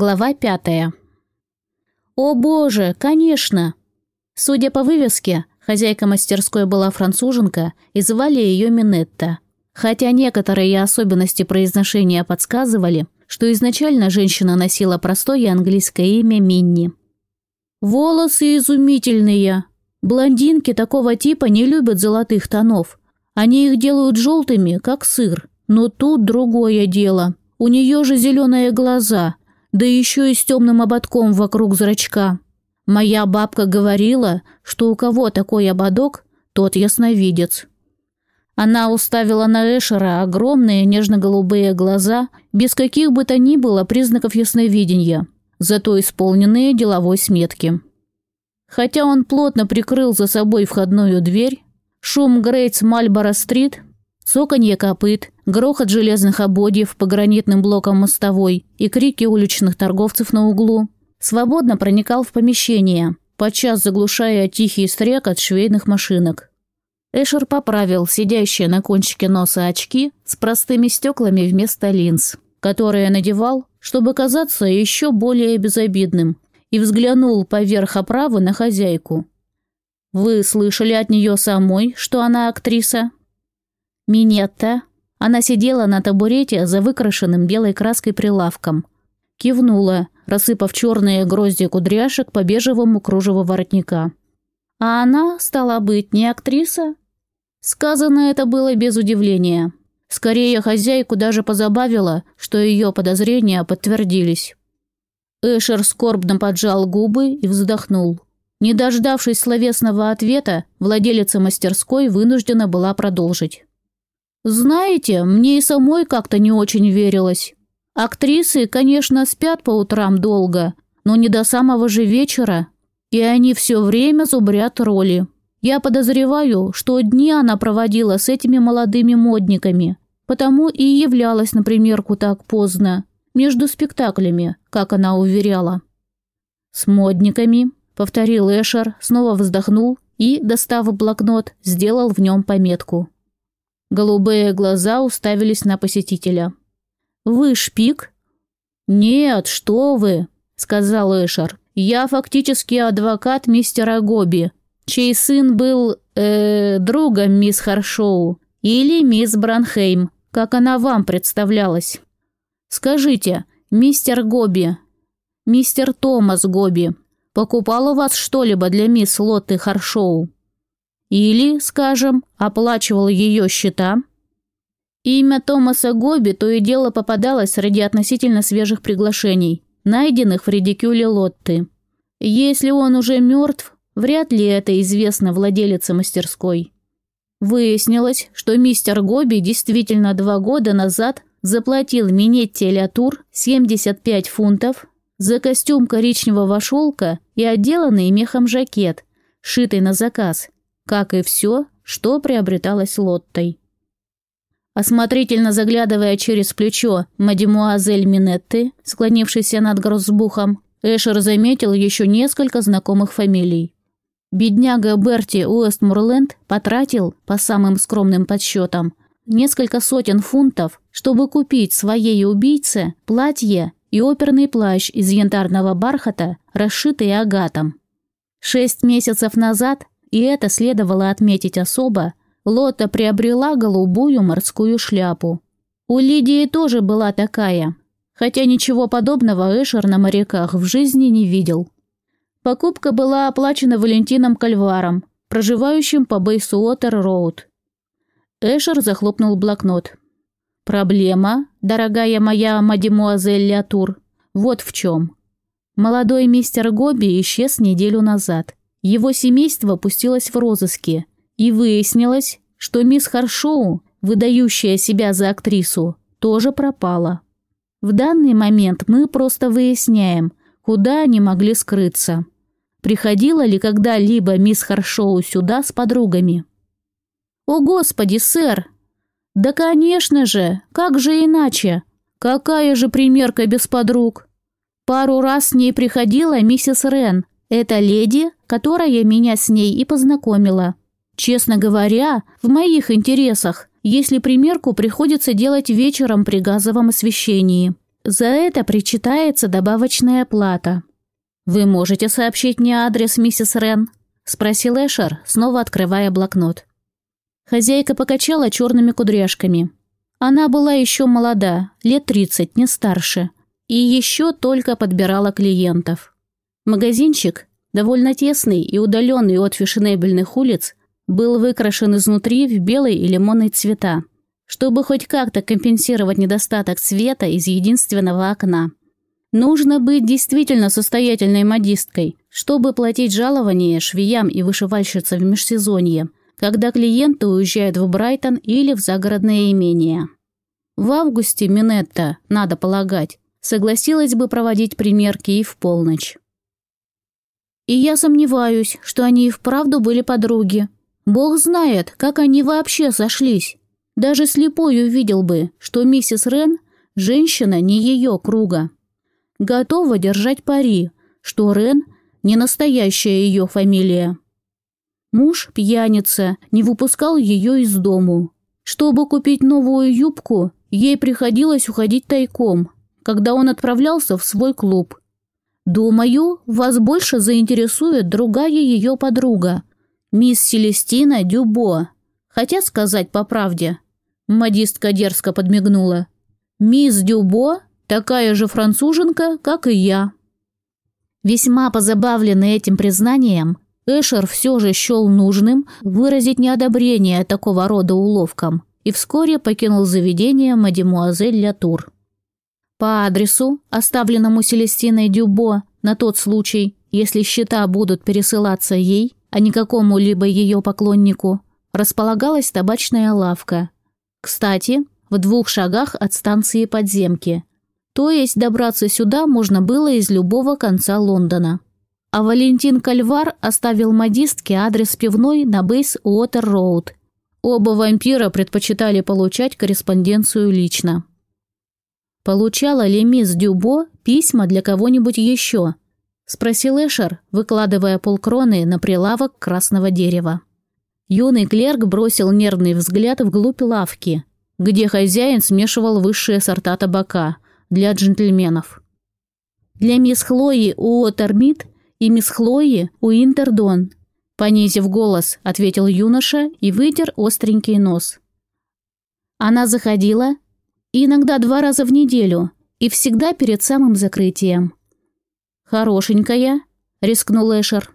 Глава пятая. О боже, конечно! Судя по вывеске, хозяйка мастерской была француженка и звали ее Минетта. Хотя некоторые особенности произношения подсказывали, что изначально женщина носила простое английское имя Минни. «Волосы изумительные! Блондинки такого типа не любят золотых тонов. Они их делают желтыми, как сыр. Но тут другое дело. У нее же зеленые глаза, да еще и с темным ободком вокруг зрачка. Моя бабка говорила, что у кого такой ободок, тот ясновидец. Она уставила на Эшера огромные нежно-голубые глаза, без каких бы то ни было признаков ясновидения, зато исполненные деловой сметки. Хотя он плотно прикрыл за собой входную дверь, шум Грейтс Мальборо-стрит Цоканье копыт, грохот железных ободьев по гранитным блокам мостовой и крики уличных торговцев на углу. Свободно проникал в помещение, подчас заглушая тихий стрекот швейных машинок. Эшер поправил сидящие на кончике носа очки с простыми стеклами вместо линз, которые надевал, чтобы казаться еще более безобидным, и взглянул поверх оправы на хозяйку. «Вы слышали от нее самой, что она актриса?» Минетта. Она сидела на табурете за выкрашенным белой краской прилавком. Кивнула, рассыпав черные грозди кудряшек по бежевому кружеву воротника. А она, стала быть, не актриса? Сказано это было без удивления. Скорее, хозяйку даже позабавило, что ее подозрения подтвердились. Эшер скорбно поджал губы и вздохнул. Не дождавшись словесного ответа, владелица мастерской вынуждена была продолжить. Знаете, мне и самой как-то не очень верилось. Актрисы, конечно, спят по утрам долго, но не до самого же вечера, и они все время зубрят роли. Я подозреваю, что дни она проводила с этими молодыми модниками, потому и являлась на примерку так поздно, между спектаклями, как она уверяла. «С модниками», — повторил Эшер, снова вздохнул и, достав блокнот, сделал в нем пометку. Голубые глаза уставились на посетителя. «Вы шпик?» «Нет, что вы», — сказал Эшер. «Я фактически адвокат мистера Гоби, чей сын был, э, другом мисс Харшоу, или мисс Бранхейм, как она вам представлялась. Скажите, мистер Гоби, мистер Томас Гоби, покупал у вас что-либо для мисс Лотты Харшоу?» Или, скажем, оплачивал ее счета. Имя Томаса Гоби то и дело попадалось среди относительно свежих приглашений, найденных в редикюле Лотты. Если он уже мертв, вряд ли это известно владелице мастерской. Выяснилось, что мистер Гоби действительно два года назад заплатил Минетти Лятур 75 фунтов за костюм коричневого шелка и отделанный мехом жакет, шитый на заказ, как и все, что приобреталось Лоттой. Осмотрительно заглядывая через плечо мадемуазель Минетты, склонившейся над грозбухом, Эшер заметил еще несколько знакомых фамилий. Бедняга Берти Уэстмурленд потратил, по самым скромным подсчетам, несколько сотен фунтов, чтобы купить своей убийце платье и оперный плащ из янтарного бархата, расшитый агатом. Шесть месяцев назад и это следовало отметить особо, Лота приобрела голубую морскую шляпу. У Лидии тоже была такая, хотя ничего подобного Эшер на моряках в жизни не видел. Покупка была оплачена Валентином Кальваром, проживающим по Бейсуотер-Роуд. Эшер захлопнул блокнот. «Проблема, дорогая моя мадемуазель Лятур, вот в чем. Молодой мистер Гоби исчез неделю назад. Его семейство пустилось в розыски, и выяснилось, что мисс Харшоу, выдающая себя за актрису, тоже пропала. В данный момент мы просто выясняем, куда они могли скрыться. Приходила ли когда-либо мисс Харшоу сюда с подругами? «О, Господи, сэр!» «Да, конечно же! Как же иначе? Какая же примерка без подруг?» Пару раз с ней приходила миссис Рен, это леди, которая меня с ней и познакомила. Честно говоря, в моих интересах, если примерку приходится делать вечером при газовом освещении. За это причитается добавочная плата. «Вы можете сообщить мне адрес миссис Рен?» – спросил Эшер, снова открывая блокнот. Хозяйка покачала черными кудряшками. Она была еще молода, лет тридцать, не старше, и еще только подбирала клиентов. Магазинчик, довольно тесный и удаленный от фешенебельных улиц, был выкрашен изнутри в белый и лимонный цвета, чтобы хоть как-то компенсировать недостаток света из единственного окна. Нужно быть действительно состоятельной модисткой, чтобы платить жалование швеям и вышивальщицам в межсезонье, когда клиенты уезжают в Брайтон или в загородное имение. В августе Минетта, надо полагать, согласилась бы проводить примерки и в полночь. И я сомневаюсь, что они и вправду были подруги. Бог знает, как они вообще сошлись. Даже слепой увидел бы, что миссис Рен – женщина не ее круга. Готова держать пари, что Рен – не настоящая ее фамилия. Муж, пьяница, не выпускал ее из дому. Чтобы купить новую юбку, ей приходилось уходить тайком, когда он отправлялся в свой клуб. Думаю, вас больше заинтересует другая ее подруга, мисс Селестина Дюбо. Хотя сказать по правде. Модистка дерзко подмигнула. Мисс Дюбо такая же француженка, как и я. Весьма позабавленный этим признанием, Эшер все же счел нужным выразить неодобрение такого рода уловкам и вскоре покинул заведение мадемуазель Лятур. По адресу, оставленному Селестиной Дюбо на тот случай, если счета будут пересылаться ей, а не какому-либо ее поклоннику, располагалась табачная лавка. Кстати, в двух шагах от станции подземки. То есть добраться сюда можно было из любого конца Лондона. А Валентин Кальвар оставил модистке адрес пивной на Бейс Уотер Роуд. Оба вампира предпочитали получать корреспонденцию лично. Получала ли мисс Дюбо письма для кого-нибудь еще? Спросил Эшер, выкладывая полкроны на прилавок красного дерева. Юный клерк бросил нервный взгляд вглубь лавки, где хозяин смешивал высшие сорта табака для джентльменов. Для мисс Хлои Уотермит и мисс Хлои Уинтердон. Понизив голос, ответил юноша и вытер остренький нос. Она заходила, иногда два раза в неделю, и всегда перед самым закрытием. «Хорошенькая», — рискнул Эшер.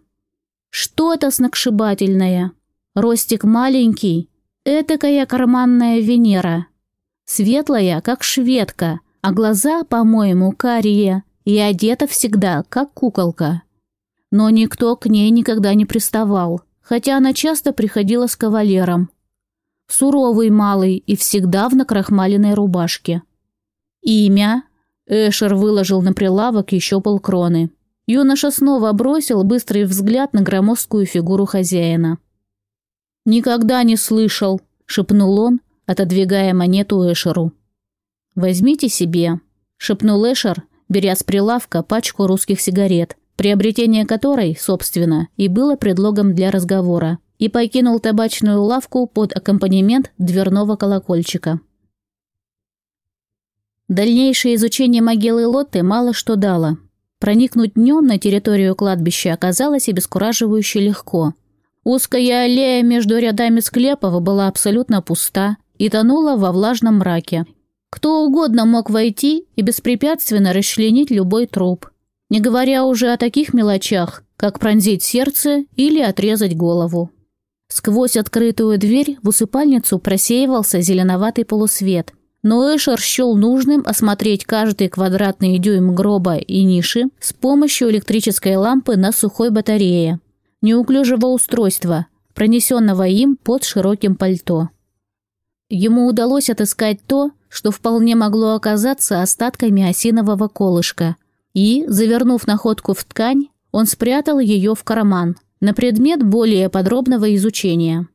«Что-то сногсшибательное. Ростик маленький, этакая карманная Венера. Светлая, как шведка, а глаза, по-моему, карие, и одета всегда, как куколка. Но никто к ней никогда не приставал, хотя она часто приходила с кавалером. Суровый малый и всегда в накрахмаленной рубашке. Имя? Эшер выложил на прилавок еще полкроны. Юноша снова бросил быстрый взгляд на громоздкую фигуру хозяина. «Никогда не слышал», – шепнул он, отодвигая монету Эшеру. «Возьмите себе», – шепнул Эшер, беря с прилавка пачку русских сигарет – приобретение которой, собственно, и было предлогом для разговора, и покинул табачную лавку под аккомпанемент дверного колокольчика. Дальнейшее изучение могилы Лотты мало что дало. Проникнуть днем на территорию кладбища оказалось обескураживающе легко. Узкая аллея между рядами склепов была абсолютно пуста и тонула во влажном мраке. Кто угодно мог войти и беспрепятственно расчленить любой труп не говоря уже о таких мелочах, как пронзить сердце или отрезать голову. Сквозь открытую дверь в усыпальницу просеивался зеленоватый полусвет, но Эшер счел нужным осмотреть каждый квадратный дюйм гроба и ниши с помощью электрической лампы на сухой батарее, неуклюжего устройства, пронесенного им под широким пальто. Ему удалось отыскать то, что вполне могло оказаться остатками осинового колышка, и, завернув находку в ткань, он спрятал ее в карман на предмет более подробного изучения.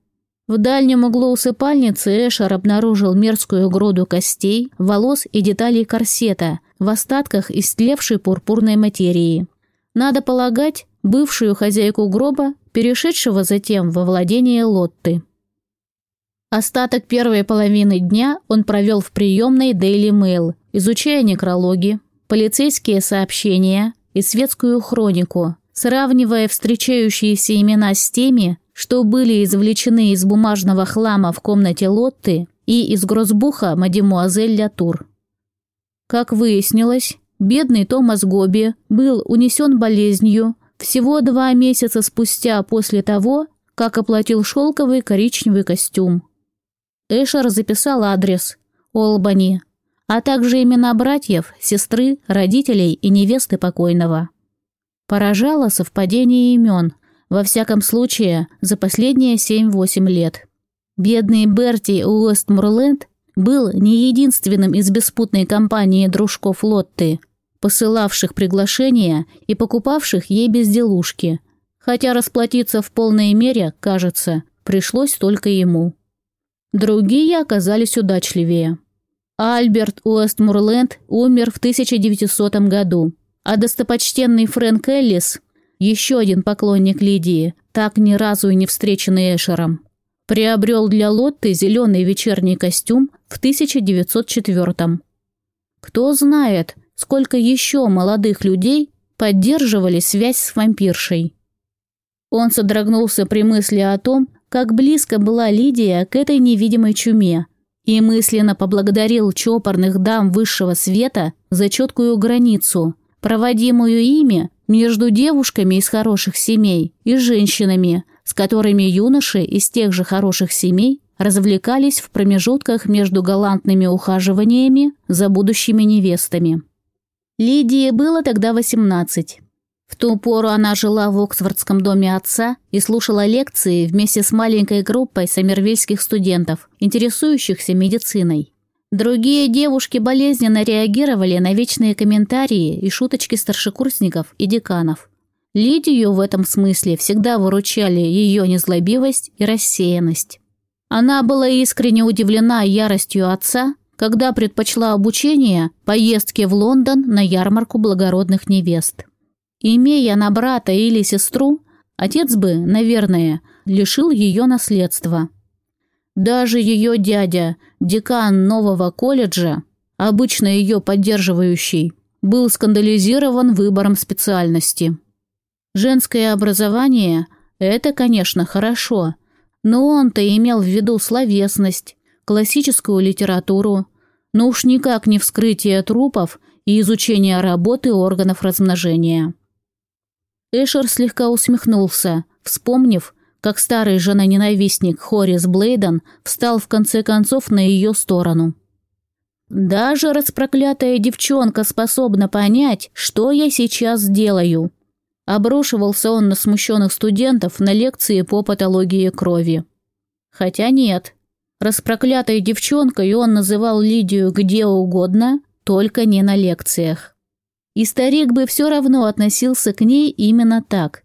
В дальнем углу усыпальницы Эшер обнаружил мерзкую груду костей, волос и деталей корсета в остатках истлевшей пурпурной материи. Надо полагать, бывшую хозяйку гроба, перешедшего затем во владение Лотты. Остаток первой половины дня он провел в приемной Daily Mail, изучая некрологи, полицейские сообщения и светскую хронику, сравнивая встречающиеся имена с теми, что были извлечены из бумажного хлама в комнате Лотты и из грозбуха мадемуазель Лятур. Как выяснилось, бедный Томас Гоби был унесен болезнью всего два месяца спустя после того, как оплатил шелковый коричневый костюм. Эшер записал адрес Олбани, а также имена братьев, сестры, родителей и невесты покойного. Поражало совпадение имен, во всяком случае, за последние 7-8 лет. Бедный Берти Уэстмурленд был не единственным из беспутной компании дружков Лотты, посылавших приглашения и покупавших ей безделушки, хотя расплатиться в полной мере, кажется, пришлось только ему. Другие оказались удачливее. Альберт Уэстмурленд умер в 1900 году, а достопочтенный Фрэнк Эллис, еще один поклонник Лидии, так ни разу и не встреченный Эшером, приобрел для Лотты зеленый вечерний костюм в 1904 Кто знает, сколько еще молодых людей поддерживали связь с вампиршей. Он содрогнулся при мысли о том, как близко была Лидия к этой невидимой чуме, и мысленно поблагодарил чопорных дам высшего света за четкую границу, проводимую ими между девушками из хороших семей и женщинами, с которыми юноши из тех же хороших семей развлекались в промежутках между галантными ухаживаниями за будущими невестами. Лидии было тогда 18. В ту пору она жила в Оксфордском доме отца и слушала лекции вместе с маленькой группой сомервильских студентов, интересующихся медициной. Другие девушки болезненно реагировали на вечные комментарии и шуточки старшекурсников и деканов. Лидию в этом смысле всегда выручали ее незлобивость и рассеянность. Она была искренне удивлена яростью отца, когда предпочла обучение поездке в Лондон на ярмарку благородных невест. Имея на брата или сестру, отец бы, наверное, лишил ее наследства. Даже ее дядя, декан нового колледжа, обычно ее поддерживающий, был скандализирован выбором специальности. Женское образование – это, конечно, хорошо, но он-то имел в виду словесность, классическую литературу, но уж никак не вскрытие трупов и изучение работы органов размножения. Эшер слегка усмехнулся, вспомнив, как старый жена-ненавистник Хорис Блейден встал в конце концов на ее сторону. «Даже распроклятая девчонка способна понять, что я сейчас делаю», Обрушивался он на смущенных студентов на лекции по патологии крови. Хотя нет. Распроклятой девчонкой он называл Лидию где угодно, только не на лекциях. И старик бы все равно относился к ней именно так,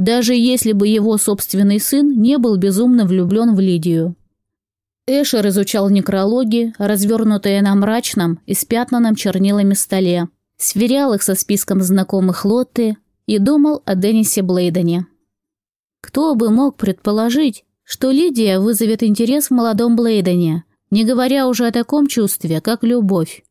даже если бы его собственный сын не был безумно влюблен в Лидию. Эшер изучал некрологи, развернутые на мрачном и спятнанном чернилами столе, сверял их со списком знакомых Лотты и думал о Деннисе Блейдене. Кто бы мог предположить, что Лидия вызовет интерес в молодом Блейдене, не говоря уже о таком чувстве, как любовь.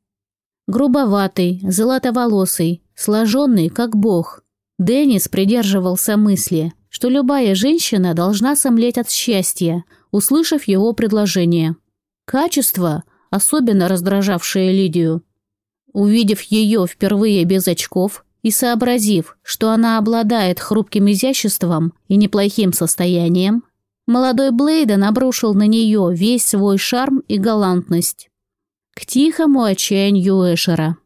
Грубоватый, золотоволосый, сложенный, как бог. Деннис придерживался мысли, что любая женщина должна сомлеть от счастья, услышав его предложение. Качество, особенно раздражавшее Лидию. Увидев ее впервые без очков и сообразив, что она обладает хрупким изяществом и неплохим состоянием, молодой Блейден обрушил на нее весь свой шарм и галантность к тихому отчаянию Эшера.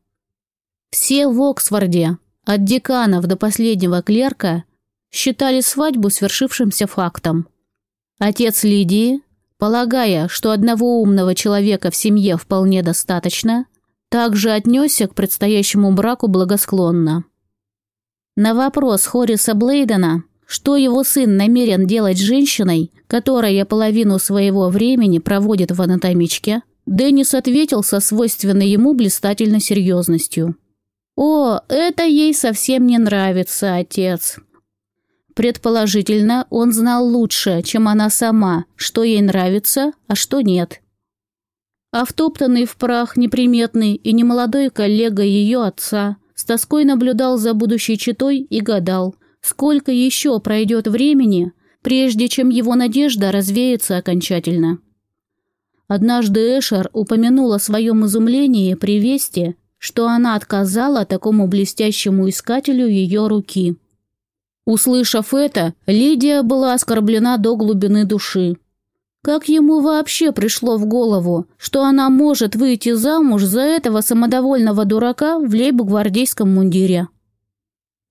Все в Оксфорде, от деканов до последнего клерка, считали свадьбу свершившимся фактом. Отец Лидии, полагая, что одного умного человека в семье вполне достаточно, также отнесся к предстоящему браку благосклонно. На вопрос Хориса Блейдена, что его сын намерен делать с женщиной, которая половину своего времени проводит в анатомичке, Деннис ответил со свойственной ему блистательной серьезностью. «О, это ей совсем не нравится, отец. Предположительно, он знал лучше, чем она сама, что ей нравится, а что нет. А втоптанный в прах неприметный и немолодой коллега ее отца с тоской наблюдал за будущей читой и гадал, сколько еще пройдет времени, прежде чем его надежда развеется окончательно. Однажды Эшер упомянул о своем изумлении при вести, что она отказала такому блестящему искателю ее руки. Услышав это, Лидия была оскорблена до глубины души. Как ему вообще пришло в голову, что она может выйти замуж за этого самодовольного дурака в лейб-гвардейском мундире?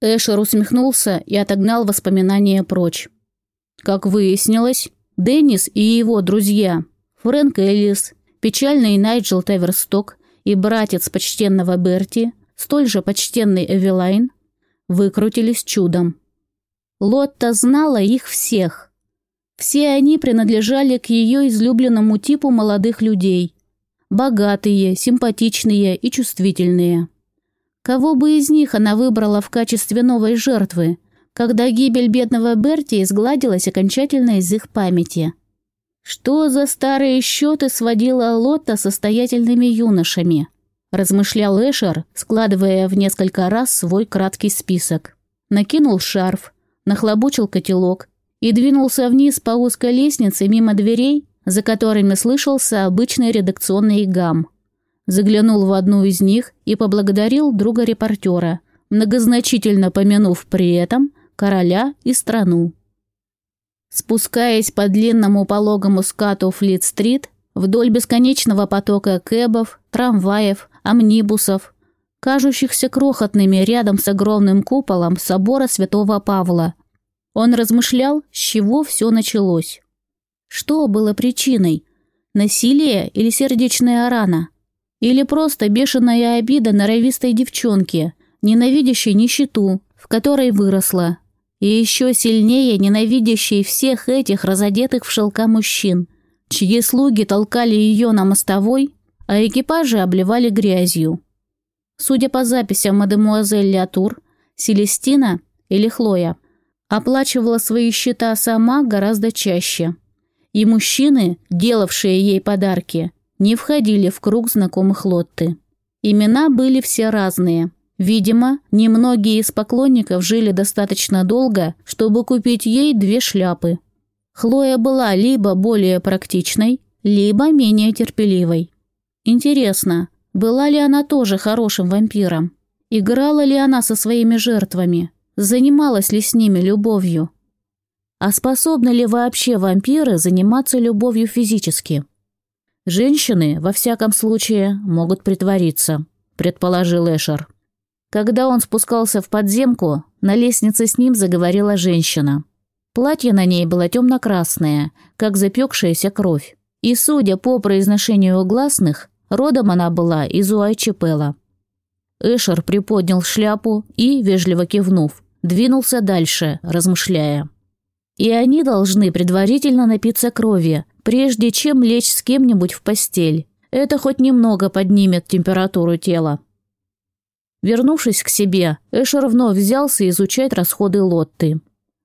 Эшер усмехнулся и отогнал воспоминания прочь. Как выяснилось, Деннис и его друзья, Фрэнк Эллис, печальный Найджел Таверсток и братец почтенного Берти, столь же почтенный Эвелайн, выкрутились чудом. Лотта знала их всех. Все они принадлежали к ее излюбленному типу молодых людей. Богатые, симпатичные и чувствительные. Кого бы из них она выбрала в качестве новой жертвы, когда гибель бедного Берти изгладилась окончательно из их памяти? Что за старые счеты сводила Лотта состоятельными юношами? Размышлял Эшер, складывая в несколько раз свой краткий список. Накинул шарф, нахлобучил котелок и двинулся вниз по узкой лестнице мимо дверей, за которыми слышался обычный редакционный гам. Заглянул в одну из них и поблагодарил друга-репортера, многозначительно помянув при этом короля и страну. Спускаясь по длинному пологому скату Флит-стрит, вдоль бесконечного потока кэбов, трамваев, амнибусов, кажущихся крохотными рядом с огромным куполом собора Святого Павла. Он размышлял, с чего все началось. Что было причиной? Насилие или сердечная рана? Или просто бешеная обида норовистой девчонки, ненавидящей нищету, в которой выросла, и еще сильнее ненавидящей всех этих разодетых в шелка мужчин, чьи слуги толкали ее на мостовой, а экипажи обливали грязью. Судя по записям мадемуазель Лятур, Селестина или Хлоя оплачивала свои счета сама гораздо чаще. И мужчины, делавшие ей подарки, не входили в круг знакомых Лотты. Имена были все разные. Видимо, немногие из поклонников жили достаточно долго, чтобы купить ей две шляпы. Хлоя была либо более практичной, либо менее терпеливой. Интересно, была ли она тоже хорошим вампиром? Играла ли она со своими жертвами? Занималась ли с ними любовью? А способны ли вообще вампиры заниматься любовью физически? Женщины, во всяком случае, могут притвориться, предположил Эшер. Когда он спускался в подземку, на лестнице с ним заговорила женщина. Платье на ней было темно-красное, как запекшаяся кровь. И, судя по произношению гласных, Родом она была из Уайчепела. Эшер приподнял шляпу и, вежливо кивнув, двинулся дальше, размышляя. И они должны предварительно напиться крови, прежде чем лечь с кем-нибудь в постель. Это хоть немного поднимет температуру тела. Вернувшись к себе, Эшер вновь взялся изучать расходы Лотты.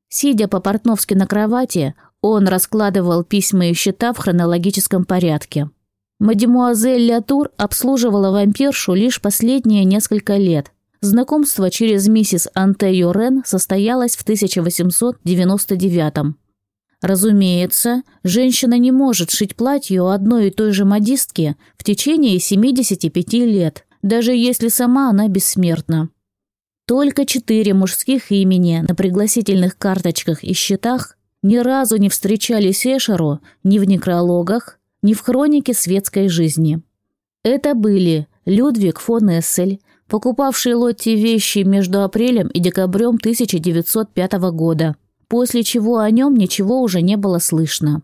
Сидя по-портновски на кровати, он раскладывал письма и счета в хронологическом порядке. Мадемуазель Лятур обслуживала вампиршу лишь последние несколько лет. Знакомство через миссис Анте Йорен состоялось в 1899 -м. Разумеется, женщина не может шить платье у одной и той же модистки в течение 75 лет, даже если сама она бессмертна. Только четыре мужских имени на пригласительных карточках и счетах ни разу не встречались Эшеру ни в некрологах, ни в хронике светской жизни. Это были Людвиг фон Эссель, покупавший Лотти вещи между апрелем и декабрем 1905 года, после чего о нем ничего уже не было слышно.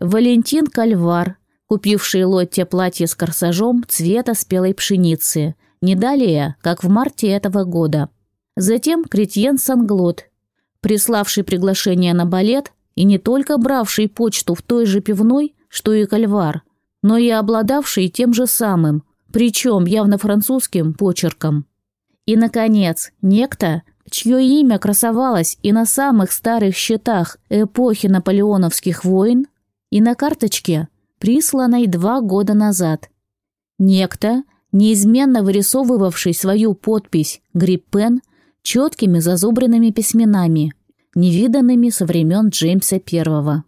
Валентин Кальвар, купивший Лотте платье с корсажом цвета спелой пшеницы, не далее, как в марте этого года. Затем Кретьен Санглот, приславший приглашение на балет и не только бравший почту в той же пивной, что и кальвар, но и обладавший тем же самым, причем явно французским, почерком. И, наконец, некто, чье имя красовалось и на самых старых счетах эпохи наполеоновских войн, и на карточке, присланной два года назад. Некто, неизменно вырисовывавший свою подпись «Гриппен» четкими зазубренными письменами, невиданными со времен Джеймса I.